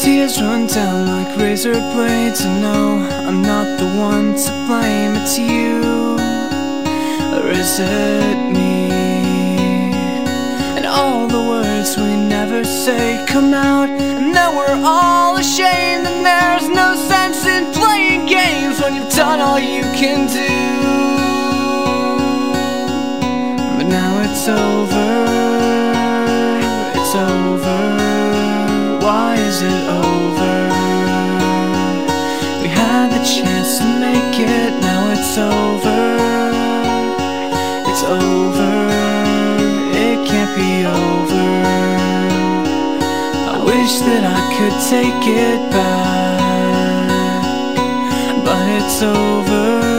tears run down like razor blades. And no, I'm not the one to blame. It's you, or is it me? And all the words we never say come out. And then we're all ashamed. And there's no sense in playing games When you've done all you can do. But now it's over. It's over is it over? We had the chance to make it, now it's over. It's over, it can't be over. I wish that I could take it back, but it's over.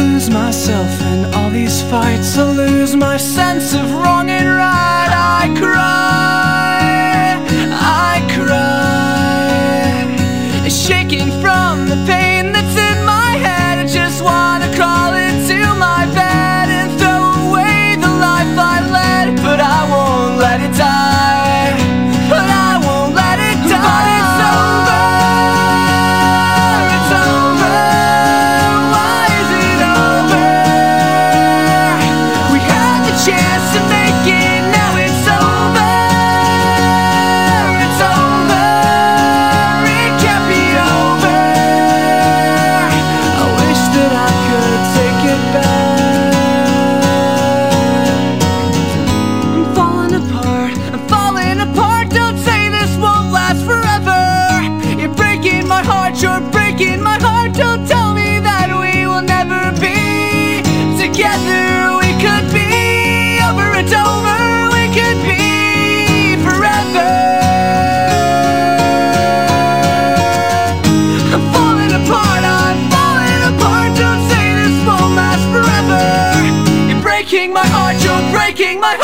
Lose myself in all these fights. I lose my sense of wrong and right. I cry, I cry, shaking from the pain breaking my heart, you're breaking my